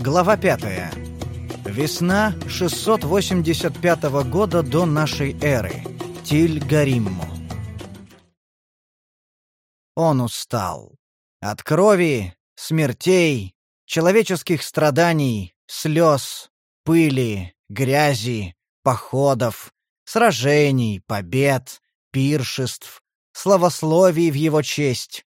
Глава 5. Весна 685 года до нашей эры. Тиль-Гаримму. Он устал. От крови, смертей, человеческих страданий, слез, пыли, грязи, походов, сражений, побед, пиршеств, славословий в его честь.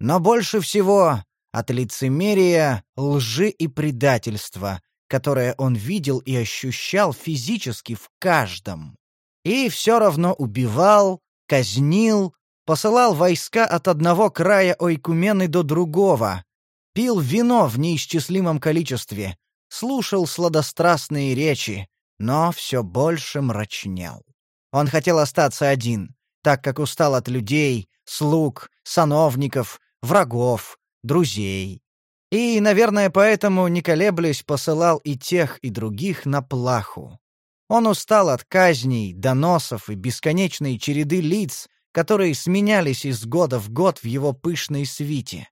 Но больше всего от лицемерия, лжи и предательства, которое он видел и ощущал физически в каждом. И все равно убивал, казнил, посылал войска от одного края Ойкумены до другого, пил вино в неисчислимом количестве, слушал сладострастные речи, но все больше мрачнел. Он хотел остаться один, так как устал от людей, слуг, сановников, врагов, друзей. И, наверное, поэтому, не колеблясь, посылал и тех, и других на плаху. Он устал от казней, доносов и бесконечной череды лиц, которые сменялись из года в год в его пышной свите.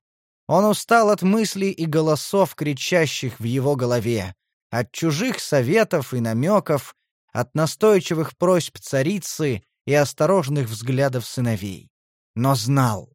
Он устал от мыслей и голосов, кричащих в его голове, от чужих советов и намеков, от настойчивых просьб царицы и осторожных взглядов сыновей. Но знал,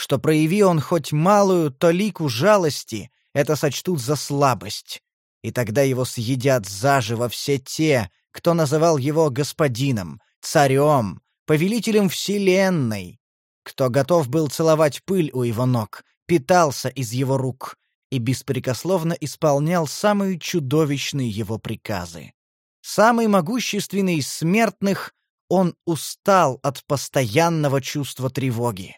что прояви он хоть малую толику жалости, это сочтут за слабость, и тогда его съедят заживо все те, кто называл его господином, царем, повелителем вселенной, кто готов был целовать пыль у его ног, питался из его рук и беспрекословно исполнял самые чудовищные его приказы. Самый могущественный из смертных, он устал от постоянного чувства тревоги.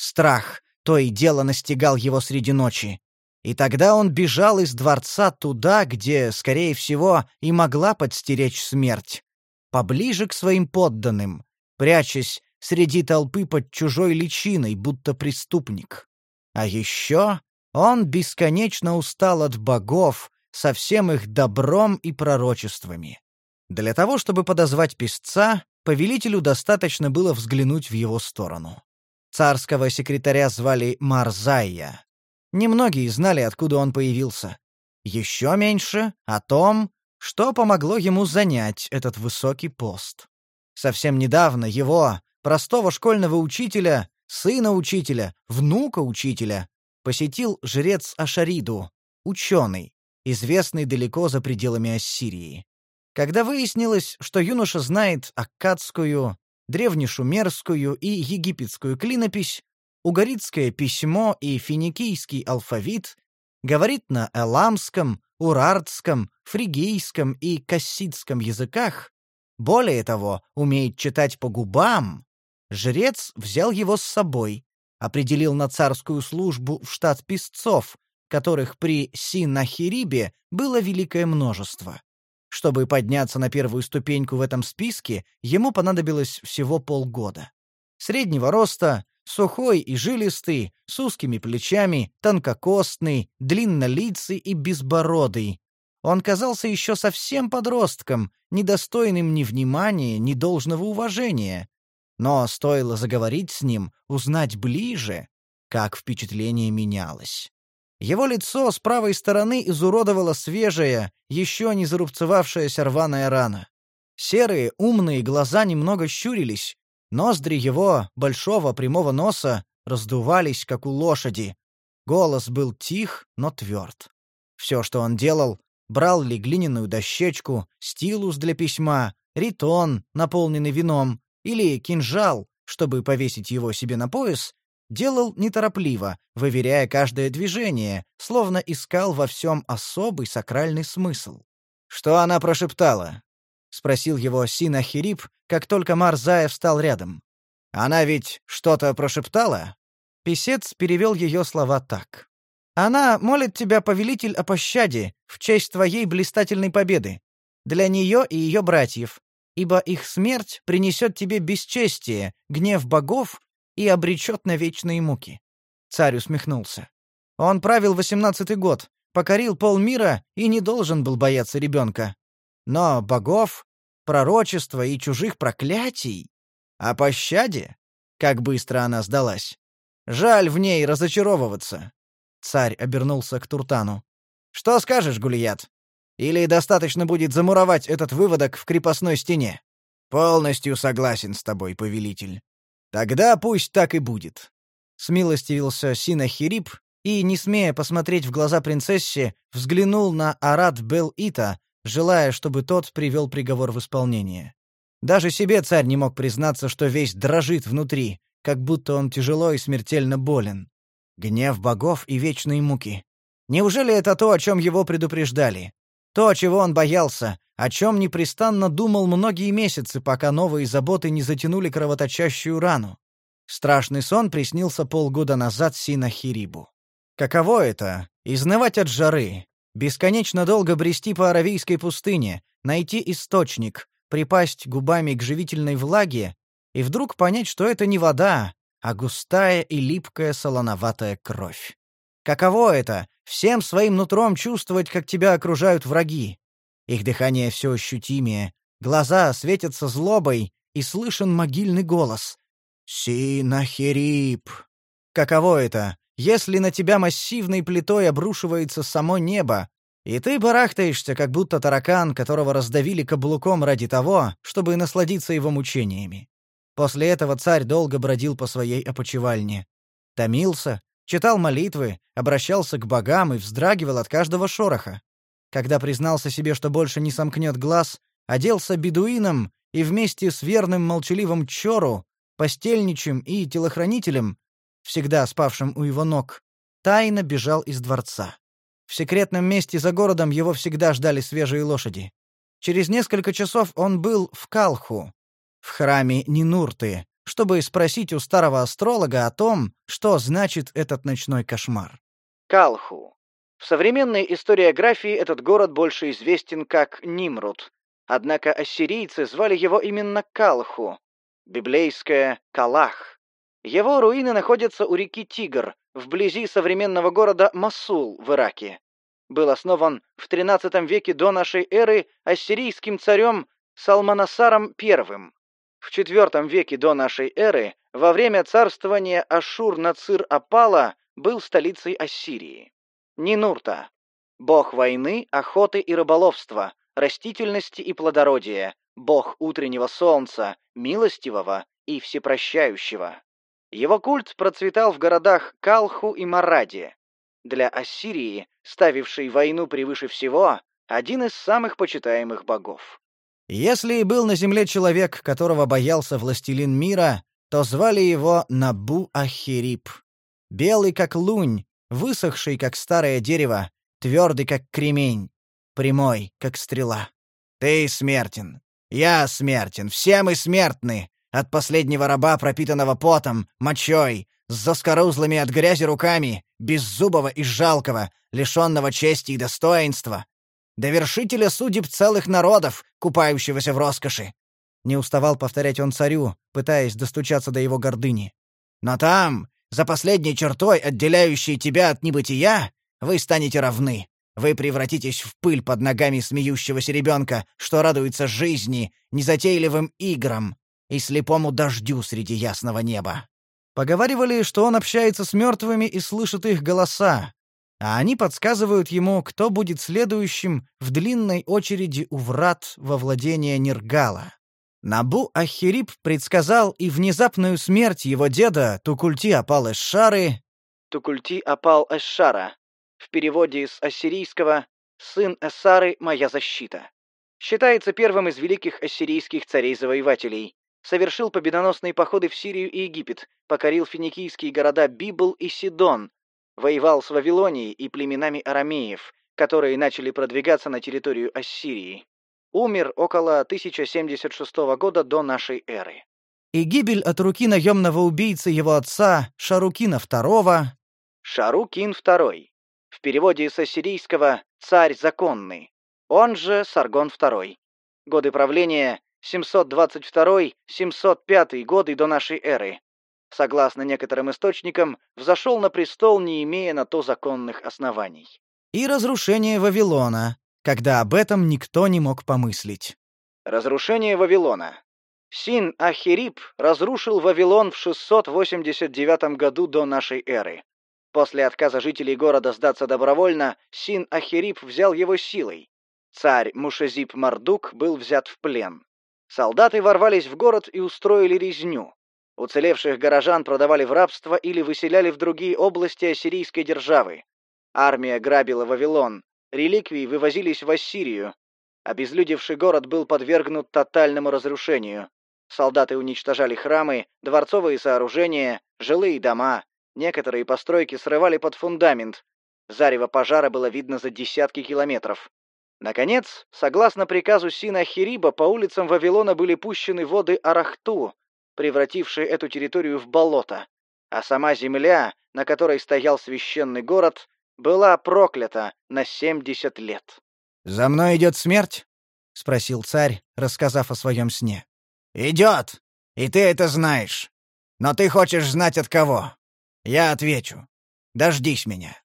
Страх то и дело настигал его среди ночи. И тогда он бежал из дворца туда, где, скорее всего, и могла подстеречь смерть. Поближе к своим подданным, прячась среди толпы под чужой личиной, будто преступник. А еще он бесконечно устал от богов со всем их добром и пророчествами. Для того, чтобы подозвать писца, повелителю достаточно было взглянуть в его сторону. Царского секретаря звали Марзайя. Немногие знали, откуда он появился. Еще меньше — о том, что помогло ему занять этот высокий пост. Совсем недавно его, простого школьного учителя, сына учителя, внука учителя, посетил жрец Ашариду, ученый, известный далеко за пределами Ассирии. Когда выяснилось, что юноша знает аккадскую, древнешумерскую и египетскую клинопись, угорицкое письмо и финикийский алфавит, говорит на эламском, урартском, фригийском и кассидском языках, более того, умеет читать по губам, жрец взял его с собой, определил на царскую службу в штат писцов, которых при Синахирибе было великое множество. Чтобы подняться на первую ступеньку в этом списке, ему понадобилось всего полгода. Среднего роста, сухой и жилистый, с узкими плечами, тонкокостный, длиннолицый и безбородый. Он казался еще совсем подростком, недостойным ни внимания, ни должного уважения. Но стоило заговорить с ним, узнать ближе, как впечатление менялось. Его лицо с правой стороны изуродовала свежая, еще не зарубцевавшаяся рваная рана. Серые, умные глаза немного щурились, ноздри его, большого прямого носа, раздувались, как у лошади. Голос был тих, но тверд. Все, что он делал, брал ли глиняную дощечку, стилус для письма, ритон, наполненный вином, или кинжал, чтобы повесить его себе на пояс, делал неторопливо, выверяя каждое движение, словно искал во всем особый сакральный смысл. «Что она прошептала?» — спросил его Синахирип, как только Марзаев встал рядом. «Она ведь что-то прошептала?» Песец перевел ее слова так. «Она молит тебя, повелитель, о пощаде в честь твоей блистательной победы. Для нее и ее братьев, ибо их смерть принесет тебе бесчестие, гнев богов и обречет на вечные муки. Царь усмехнулся. Он правил восемнадцатый год, покорил полмира и не должен был бояться ребенка. Но богов, пророчества и чужих проклятий... О пощаде? Как быстро она сдалась. Жаль в ней разочаровываться. Царь обернулся к Туртану. Что скажешь, Гулият? Или достаточно будет замуровать этот выводок в крепостной стене? Полностью согласен с тобой, повелитель. Тогда пусть так и будет. Смилостивился Синахирип и, не смея посмотреть в глаза принцессе, взглянул на Арат Бел-Ита, желая, чтобы тот привел приговор в исполнение. Даже себе царь не мог признаться, что весь дрожит внутри, как будто он тяжело и смертельно болен. Гнев богов и вечные муки. Неужели это то, о чем его предупреждали? То, чего он боялся, о чем непрестанно думал многие месяцы, пока новые заботы не затянули кровоточащую рану. Страшный сон приснился полгода назад Синахирибу. Каково это — изнывать от жары, бесконечно долго брести по Аравийской пустыне, найти источник, припасть губами к живительной влаге и вдруг понять, что это не вода, а густая и липкая солоноватая кровь. Каково это — всем своим нутром чувствовать, как тебя окружают враги? Их дыхание все ощутимее, глаза светятся злобой, и слышен могильный голос. «Синахирип!» Каково это, если на тебя массивной плитой обрушивается само небо, и ты барахтаешься, как будто таракан, которого раздавили каблуком ради того, чтобы насладиться его мучениями. После этого царь долго бродил по своей опочивальне. Томился, читал молитвы, обращался к богам и вздрагивал от каждого шороха. Когда признался себе, что больше не сомкнет глаз, оделся бедуином и вместе с верным молчаливым Чору, постельничем и телохранителем, всегда спавшим у его ног, тайно бежал из дворца. В секретном месте за городом его всегда ждали свежие лошади. Через несколько часов он был в Калху, в храме Нинурты, чтобы спросить у старого астролога о том, что значит этот ночной кошмар. Калху. В современной историографии этот город больше известен как Нимрут, однако ассирийцы звали его именно Калху, библейское Калах. Его руины находятся у реки Тигр, вблизи современного города Масул в Ираке. Был основан в XIII веке до нашей эры ассирийским царем Салманасаром I. В IV веке до нашей эры, во время царствования Ашур-Нацир-Апала, был столицей Ассирии. Нинурта. Бог войны, охоты и рыболовства, растительности и плодородия, бог утреннего солнца, милостивого и всепрощающего. Его культ процветал в городах Калху и Мараде. Для Ассирии, ставившей войну превыше всего, один из самых почитаемых богов. Если и был на земле человек, которого боялся властелин мира, то звали его Набу-Ахирип. Белый как лунь, высохший как старое дерево, твердый как кремень, прямой как стрела. Ты смертен. Я смертен. Все мы смертны. От последнего раба, пропитанного потом, мочой, с заскорузлыми от грязи руками, беззубого и жалкого, лишенного чести и достоинства, довершителя судеб целых народов, купающегося в роскоши. Не уставал повторять он царю, пытаясь достучаться до его гордыни. Но там, за последней чертой, отделяющей тебя от небытия, вы станете равны. Вы превратитесь в пыль под ногами смеющегося ребенка, что радуется жизни, незатейливым играм и слепому дождю среди ясного неба. Поговаривали, что он общается с мертвыми и слышит их голоса, а они подсказывают ему, кто будет следующим в длинной очереди у врат во владение Нергала. Набу Ахирип предсказал и внезапную смерть его деда Тукульти Апал Эшшары. Тукульти Апал Эшшара. В переводе с ассирийского «сын Эссары – моя защита». Считается первым из великих ассирийских царей-завоевателей. Совершил победоносные походы в Сирию и Египет, покорил финикийские города Библ и Сидон, воевал с Вавилонией и племенами арамеев, которые начали продвигаться на территорию Ассирии. Умер около 1076 года до нашей эры. И гибель от руки наемного убийцы его отца Шарукина II. Шарукин II. В переводе с ассирийского «царь законный», он же Саргон II. Годы правления 722-705 годы до нашей эры согласно некоторым источникам, взошел на престол, не имея на то законных оснований. И разрушение Вавилона, когда об этом никто не мог помыслить. Разрушение Вавилона. Син-Ахирип разрушил Вавилон в 689 году до нашей эры. После отказа жителей города сдаться добровольно, Син-Ахирип взял его силой. Царь Мушезип-Мардук был взят в плен. Солдаты ворвались в город и устроили резню. Уцелевших горожан продавали в рабство или выселяли в другие области ассирийской державы. Армия грабила Вавилон, реликвии вывозились в Ассирию. Обезлюдевший город был подвергнут тотальному разрушению. Солдаты уничтожали храмы, дворцовые сооружения, жилые дома. Некоторые постройки срывали под фундамент. Зарево пожара было видно за десятки километров. Наконец, согласно приказу Сина Хириба, по улицам Вавилона были пущены воды Арахту, превратившие эту территорию в болото, а сама земля, на которой стоял священный город, была проклята на семьдесят лет. «За мной идет смерть?» — спросил царь, рассказав о своем сне. «Идет, и ты это знаешь. Но ты хочешь знать от кого? Я отвечу. Дождись меня».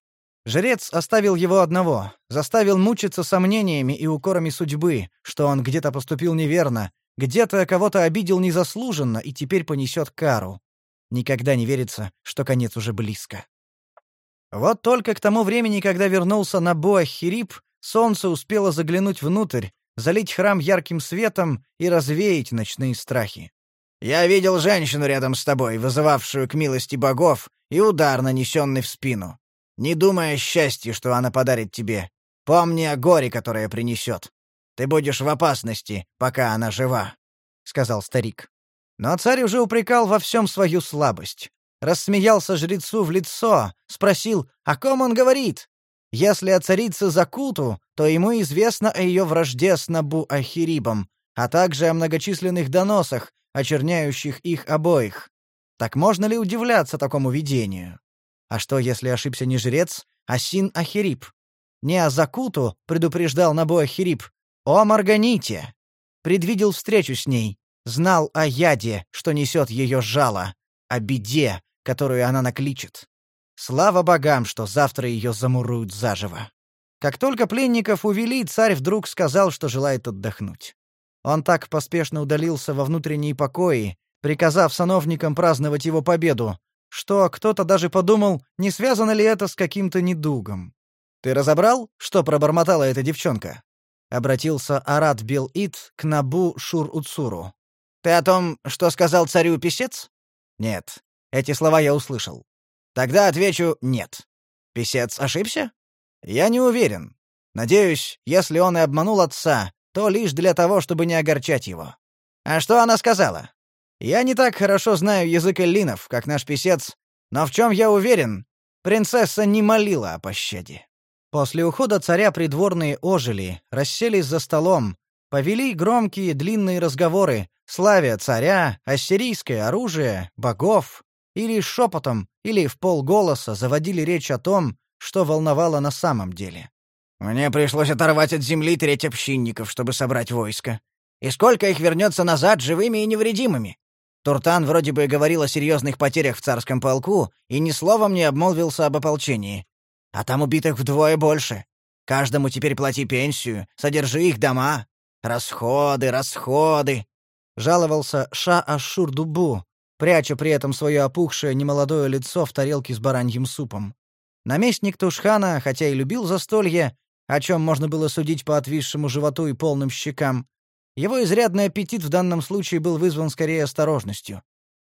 Жрец оставил его одного, заставил мучиться сомнениями и укорами судьбы, что он где-то поступил неверно, где-то кого-то обидел незаслуженно и теперь понесет кару. Никогда не верится, что конец уже близко. Вот только к тому времени, когда вернулся на Буахирип, солнце успело заглянуть внутрь, залить храм ярким светом и развеять ночные страхи. «Я видел женщину рядом с тобой, вызывавшую к милости богов, и удар, нанесенный в спину. Не думай о счастье, что она подарит тебе. Помни о горе, которое принесет. Ты будешь в опасности, пока она жива», — сказал старик. Но царь уже упрекал во всем свою слабость. Рассмеялся жрецу в лицо, спросил, о ком он говорит. Если о царице Закуту, то ему известно о ее вражде с Набу-Ахирибом, а также о многочисленных доносах, очерняющих их обоих. Так можно ли удивляться такому видению? А что, если ошибся не жрец, а Син Ахирип? Не о Закуту предупреждал Набу Ахирип, о Марганите. Предвидел встречу с ней, знал о яде, что несет ее жало, о беде, которую она накличет. Слава богам, что завтра ее замуруют заживо. Как только пленников увели, царь вдруг сказал, что желает отдохнуть. Он так поспешно удалился во внутренние покои, приказав сановникам праздновать его победу, что кто-то даже подумал, не связано ли это с каким-то недугом. «Ты разобрал, что пробормотала эта девчонка?» — обратился Арат Бел-Ит к Набу Шур-Уцуру. «Ты о том, что сказал царю писец?» «Нет. Эти слова я услышал. Тогда отвечу «нет». Писец ошибся? Я не уверен. Надеюсь, если он и обманул отца, то лишь для того, чтобы не огорчать его. А что она сказала? Я не так хорошо знаю язык эллинов, как наш писец, но в чем я уверен, принцесса не молила о пощаде. После ухода царя придворные ожили, расселись за столом, повели громкие длинные разговоры, славя царя, ассирийское оружие, богов, или шепотом, или в полголоса заводили речь о том, что волновало на самом деле. «Мне пришлось оторвать от земли треть общинников, чтобы собрать войско. И сколько их вернется назад живыми и невредимыми? Туртан вроде бы говорил о серьезных потерях в царском полку и ни словом не обмолвился об ополчении. А там убитых вдвое больше. Каждому теперь плати пенсию, содержи их дома. Расходы, расходы!» Жаловался Ша-Ашур-Дубу, пряча при этом свое опухшее немолодое лицо в тарелке с бараньим супом. Наместник Тушхана, хотя и любил застолье, о чем можно было судить по отвисшему животу и полным щекам, его изрядный аппетит в данном случае был вызван скорее осторожностью.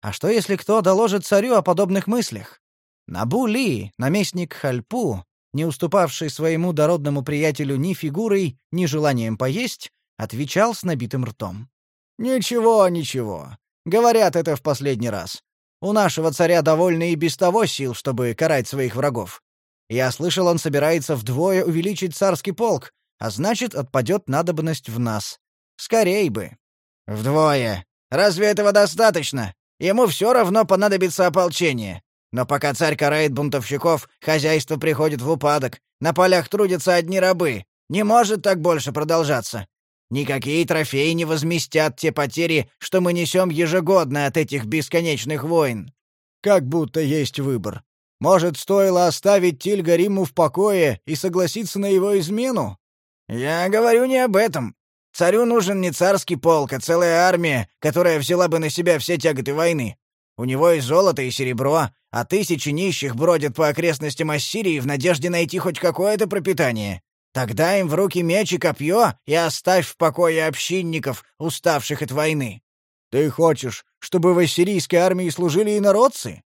А что если кто доложит царю о подобных мыслях? Набу Ли, наместник Хальпу, не уступавший своему дородному приятелю ни фигурой, ни желанием поесть, отвечал с набитым ртом. «Ничего, ничего. Говорят это в последний раз. У нашего царя довольно и без того сил, чтобы карать своих врагов. Я слышал, он собирается вдвое увеличить царский полк, а значит, отпадет надобность в нас. Скорей бы. Вдвое. Разве этого достаточно? Ему все равно понадобится ополчение. Но пока царь карает бунтовщиков, хозяйство приходит в упадок. На полях трудятся одни рабы. Не может так больше продолжаться. Никакие трофеи не возместят те потери, что мы несем ежегодно от этих бесконечных войн. Как будто есть выбор. Может, стоило оставить Тильга Риму в покое и согласиться на его измену? Я говорю не об этом. Царю нужен не царский полк, а целая армия, которая взяла бы на себя все тяготы войны. У него и золото, и серебро, а тысячи нищих бродят по окрестностям Ассирии в надежде найти хоть какое-то пропитание. Тогда им в руки меч и копье и оставь в покое общинников, уставших от войны. Ты хочешь, чтобы в ассирийской армии служили инородцы?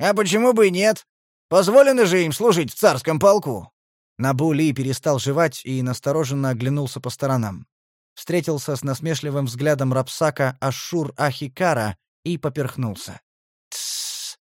А почему бы и нет? Позволено же им служить в царском полку. Набу Ли перестал жевать и настороженно оглянулся по сторонам. Встретился с насмешливым взглядом Рапсака Ашур Ахикара и поперхнулся. «Тссс!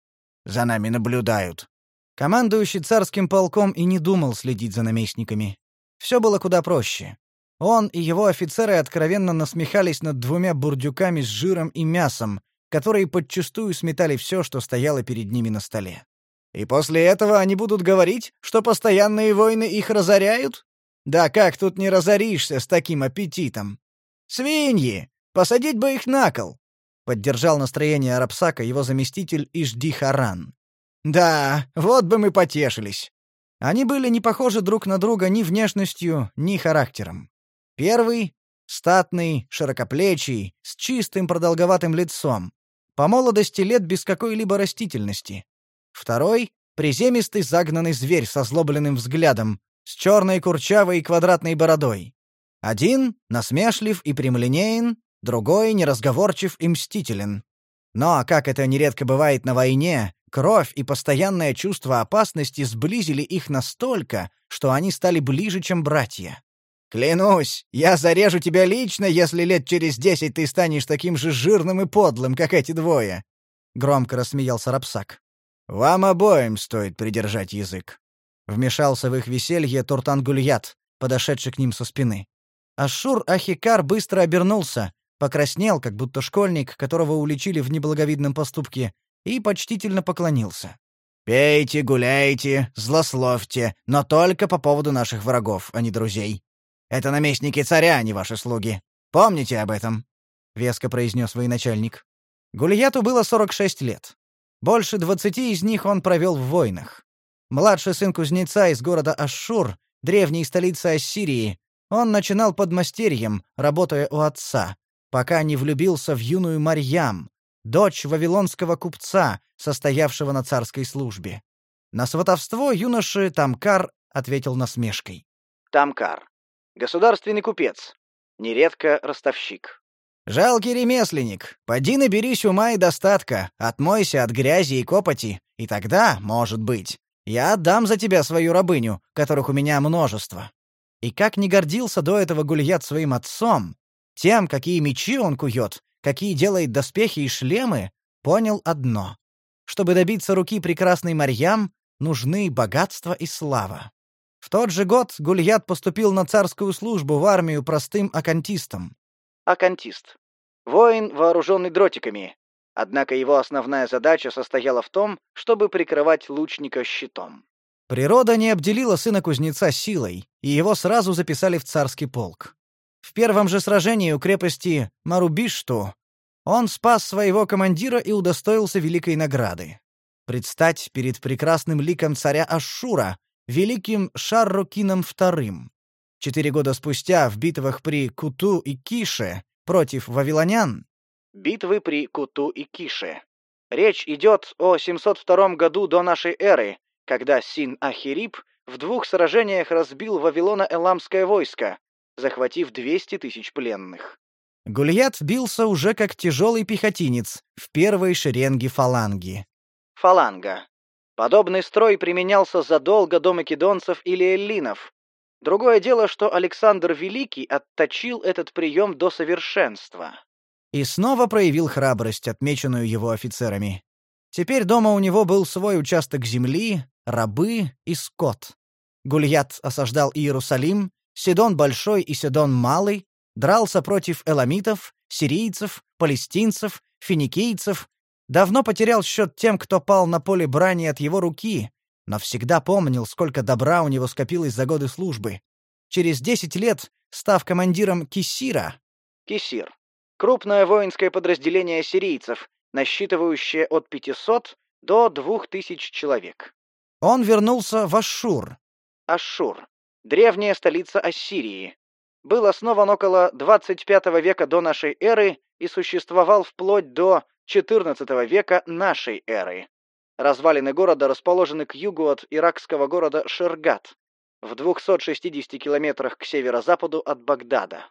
За нами наблюдают!» Командующий царским полком и не думал следить за наместниками. Все было куда проще. Он и его офицеры откровенно насмехались над двумя бурдюками с жиром и мясом, которые подчистую сметали все, что стояло перед ними на столе. И после этого они будут говорить, что постоянные войны их разоряют? Да как тут не разоришься с таким аппетитом? Свиньи! Посадить бы их на кол! Поддержал настроение Арабсака его заместитель Ижди Харан. Да, вот бы мы потешились. Они были не похожи друг на друга ни внешностью, ни характером. Первый — статный, широкоплечий, с чистым продолговатым лицом, по молодости лет без какой-либо растительности. Второй — приземистый загнанный зверь со злобленным взглядом, с черной курчавой и квадратной бородой. Один — насмешлив и прямолинеен, другой — неразговорчив и мстителен. Но, как это нередко бывает на войне, Кровь и постоянное чувство опасности сблизили их настолько, что они стали ближе, чем братья. «Клянусь, я зарежу тебя лично, если лет через десять ты станешь таким же жирным и подлым, как эти двое!» — громко рассмеялся Рапсак. «Вам обоим стоит придержать язык». Вмешался в их веселье Туртан-Гульят, подошедший к ним со спины. Ашур Ахикар быстро обернулся, покраснел, как будто школьник, которого уличили в неблаговидном поступке, и почтительно поклонился. «Пейте, гуляйте, злословьте, но только по поводу наших врагов, а не друзей. Это наместники царя, а не ваши слуги. Помните об этом», — веско произнес военачальник. Гульяту было 46 лет. Больше двадцати из них он провел в войнах. Младший сын кузнеца из города Ашшур, древней столицы Ассирии, он начинал под мастерьем, работая у отца, пока не влюбился в юную Марьям, дочь вавилонского купца, состоявшего на царской службе. На сватовство юноши Тамкар ответил насмешкой. Тамкар. Государственный купец. Нередко ростовщик. «Жалкий ремесленник, поди наберись ума и достатка, отмойся от грязи и копоти, и тогда, может быть, я отдам за тебя свою рабыню, которых у меня множество». И как не гордился до этого Гульят своим отцом, тем, какие мечи он кует, какие делает доспехи и шлемы, понял одно. Чтобы добиться руки прекрасной Марьям, нужны богатство и слава. В тот же год Гульят поступил на царскую службу в армию простым акантистом. Акантист. Воин, вооруженный дротиками. Однако его основная задача состояла в том, чтобы прикрывать лучника щитом. Природа не обделила сына кузнеца силой, и его сразу записали в царский полк. В первом же сражении у крепости Марубишту он спас своего командира и удостоился великой награды. Предстать перед прекрасным ликом царя Ашшура, великим Шаррукином II. Четыре года спустя в битвах при Куту и Кише против вавилонян. Битвы при Куту и Кише. Речь идет о 702 году до нашей эры, когда Син-Ахирип в двух сражениях разбил Вавилона-Эламское войско, захватив 200 тысяч пленных. Гульят бился уже как тяжелый пехотинец в первой шеренге фаланги. Фаланга. Подобный строй применялся задолго до македонцев или эллинов. Другое дело, что Александр Великий отточил этот прием до совершенства. И снова проявил храбрость, отмеченную его офицерами. Теперь дома у него был свой участок земли, рабы и скот. Гульят осаждал Иерусалим, Сидон Большой и Сидон Малый, дрался против эламитов, сирийцев, палестинцев, финикийцев, давно потерял счет тем, кто пал на поле брани от его руки, но всегда помнил, сколько добра у него скопилось за годы службы. Через десять лет, став командиром Кисира... Кисир. Крупное воинское подразделение сирийцев, насчитывающее от 500 до 2000 человек. Он вернулся в Ашшур. Ашшур древняя столица Ассирии. Был основан около 25 века до нашей эры и существовал вплоть до XIV века нашей эры. Развалины города расположены к югу от иракского города Шергат, в 260 километрах к северо-западу от Багдада.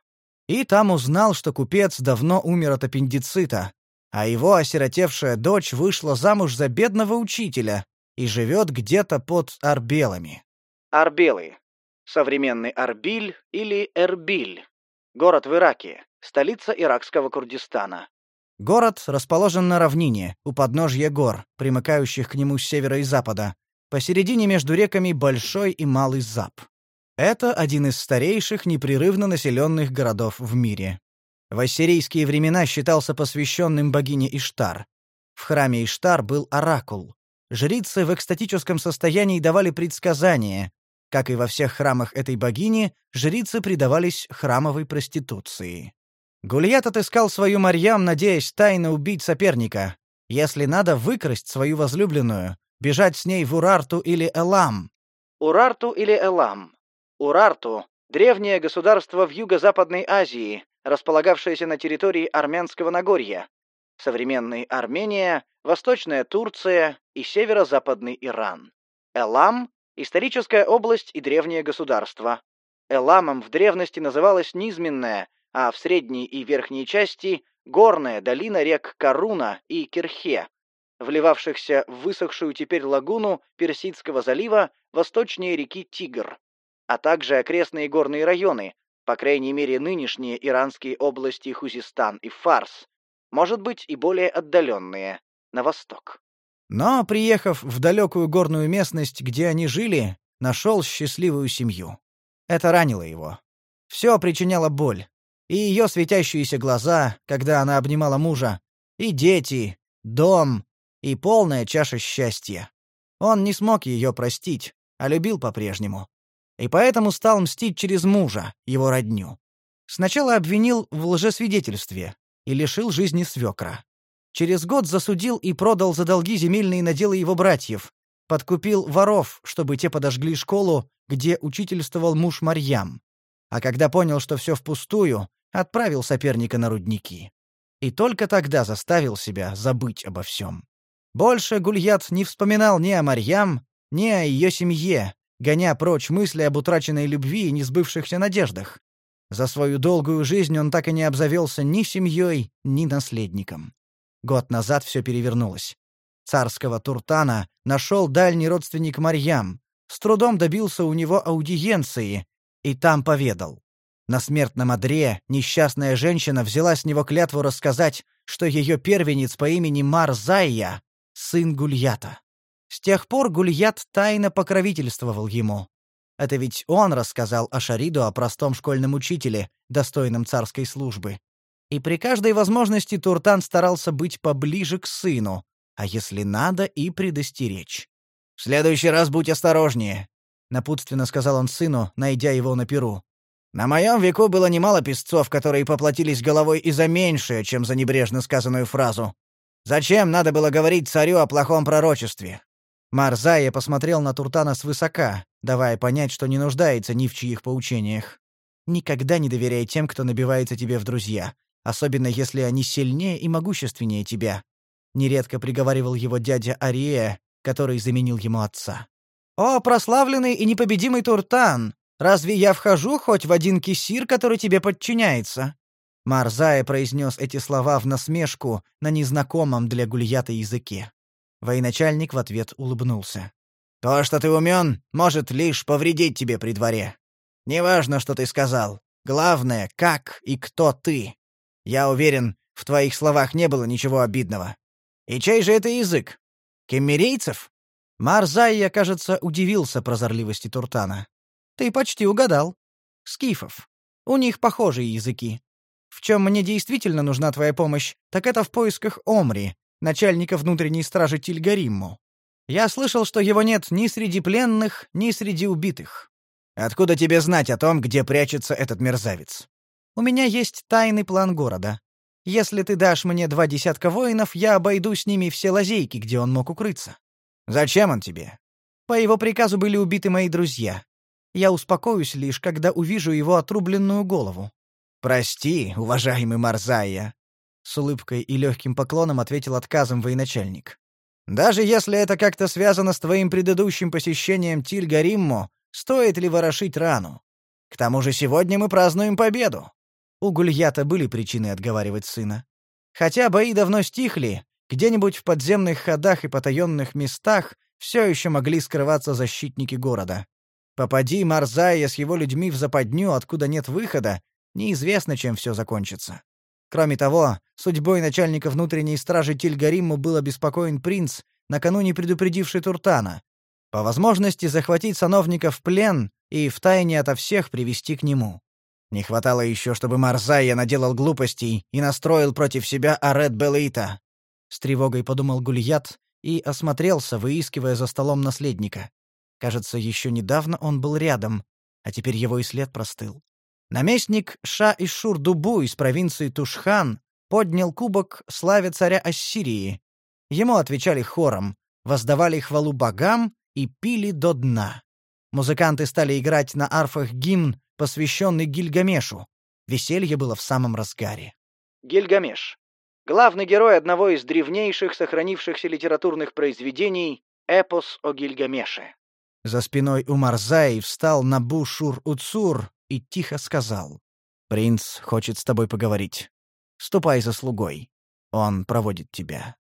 И там узнал, что купец давно умер от аппендицита, а его осиротевшая дочь вышла замуж за бедного учителя и живет где-то под Арбелами. Арбелы. Современный Арбиль или Эрбиль. Город в Ираке, столица иракского Курдистана. Город расположен на равнине, у подножья гор, примыкающих к нему с севера и запада, посередине между реками Большой и Малый Зап. Это один из старейших непрерывно населенных городов в мире. В ассирийские времена считался посвященным богине Иштар. В храме Иштар был оракул. Жрицы в экстатическом состоянии давали предсказания. Как и во всех храмах этой богини, жрицы предавались храмовой проституции. Гульят отыскал свою Марьям, надеясь тайно убить соперника. Если надо, выкрасть свою возлюбленную, бежать с ней в Урарту или Элам. Урарту или Элам. Урарту – древнее государство в Юго-Западной Азии, располагавшееся на территории Армянского Нагорья, современной Армения, Восточная Турция и Северо-Западный Иран. Элам – историческая область и древнее государство. Эламом в древности называлась низменная, а в средней и верхней части – горная долина рек Каруна и Кирхе, вливавшихся в высохшую теперь лагуну Персидского залива восточнее реки Тигр а также окрестные горные районы, по крайней мере нынешние иранские области Хузистан и Фарс, может быть и более отдаленные, на восток. Но, приехав в далекую горную местность, где они жили, нашел счастливую семью. Это ранило его. Все причиняло боль. И ее светящиеся глаза, когда она обнимала мужа, и дети, дом, и полная чаша счастья. Он не смог ее простить, а любил по-прежнему и поэтому стал мстить через мужа, его родню. Сначала обвинил в лжесвидетельстве и лишил жизни свекра. Через год засудил и продал за долги земельные наделы его братьев, подкупил воров, чтобы те подожгли школу, где учительствовал муж Марьям. А когда понял, что все впустую, отправил соперника на рудники. И только тогда заставил себя забыть обо всем. Больше Гульят не вспоминал ни о Марьям, ни о ее семье, гоня прочь мысли об утраченной любви и несбывшихся надеждах. За свою долгую жизнь он так и не обзавелся ни семьей, ни наследником. Год назад все перевернулось. Царского Туртана нашел дальний родственник Марьям, с трудом добился у него аудиенции и там поведал. На смертном одре несчастная женщина взяла с него клятву рассказать, что ее первенец по имени Марзайя — сын Гульята. С тех пор Гульят тайно покровительствовал ему. Это ведь он рассказал Ашариду о простом школьном учителе, достойном царской службы. И при каждой возможности Туртан старался быть поближе к сыну, а если надо, и предостеречь. «В следующий раз будь осторожнее», — напутственно сказал он сыну, найдя его на перу. «На моем веку было немало песцов, которые поплатились головой и за меньшее, чем за небрежно сказанную фразу. Зачем надо было говорить царю о плохом пророчестве? Марзая посмотрел на Туртана свысока, давая понять, что не нуждается ни в чьих поучениях. Никогда не доверяй тем, кто набивается тебе в друзья, особенно если они сильнее и могущественнее тебя. Нередко приговаривал его дядя Ария, который заменил ему отца. О, прославленный и непобедимый Туртан, разве я вхожу хоть в один кисир, который тебе подчиняется? Марзая произнес эти слова в насмешку на незнакомом для Гульята языке. Военачальник в ответ улыбнулся. «То, что ты умен, может лишь повредить тебе при дворе. Неважно, что ты сказал. Главное, как и кто ты. Я уверен, в твоих словах не было ничего обидного. И чей же это язык? Кеммерийцев?» Марзайя, кажется, удивился прозорливости Туртана. «Ты почти угадал. Скифов. У них похожие языки. В чем мне действительно нужна твоя помощь, так это в поисках Омри, начальника внутренней стражи Тильгаримму. Я слышал, что его нет ни среди пленных, ни среди убитых. Откуда тебе знать о том, где прячется этот мерзавец? У меня есть тайный план города. Если ты дашь мне два десятка воинов, я обойду с ними все лазейки, где он мог укрыться. Зачем он тебе? По его приказу были убиты мои друзья. Я успокоюсь лишь, когда увижу его отрубленную голову. Прости, уважаемый Марзая, с улыбкой и легким поклоном ответил отказом военачальник. Даже если это как-то связано с твоим предыдущим посещением Тильгаримму, стоит ли ворошить рану? К тому же сегодня мы празднуем победу. У Гульята были причины отговаривать сына. Хотя бои давно стихли, где-нибудь в подземных ходах и потаенных местах все еще могли скрываться защитники города. Попади Марзая с его людьми в западню, откуда нет выхода, неизвестно, чем все закончится. Кроме того, судьбой начальника внутренней стражи Тильгариму был обеспокоен принц, накануне предупредивший Туртана. По возможности захватить сановника в плен и втайне ото всех привести к нему. Не хватало еще, чтобы Марзая наделал глупостей и настроил против себя Арет Белаита. С тревогой подумал Гульят и осмотрелся, выискивая за столом наследника. Кажется, еще недавно он был рядом, а теперь его и след простыл. Наместник Ша-Ишур-Дубу из провинции Тушхан поднял кубок славе царя Ассирии. Ему отвечали хором, воздавали хвалу богам и пили до дна. Музыканты стали играть на арфах гимн, посвященный Гильгамешу. Веселье было в самом разгаре. Гильгамеш. Главный герой одного из древнейших сохранившихся литературных произведений «Эпос о Гильгамеше». За спиной у Марзаи встал Набу-Шур-Уцур и тихо сказал. «Принц хочет с тобой поговорить. Ступай за слугой. Он проводит тебя».